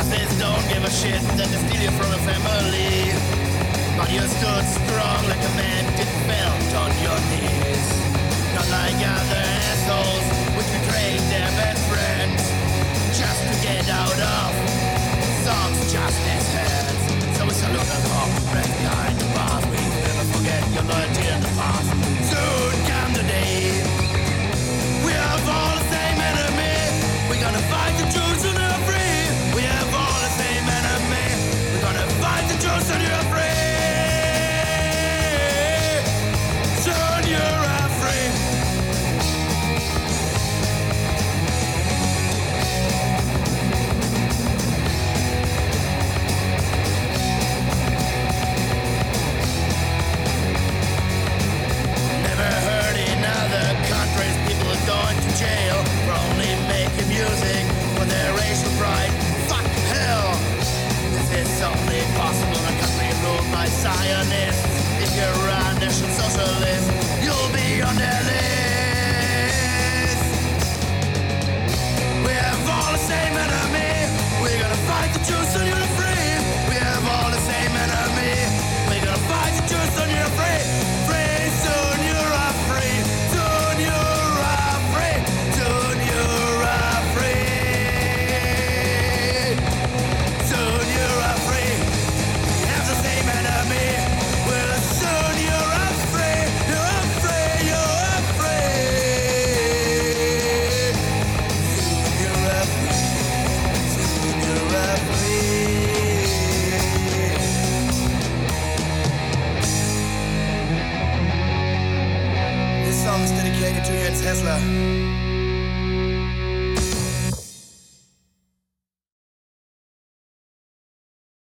Justice don't give a shit that they steal you from a family. But you stood strong like a man did Yes. related to your Tesla.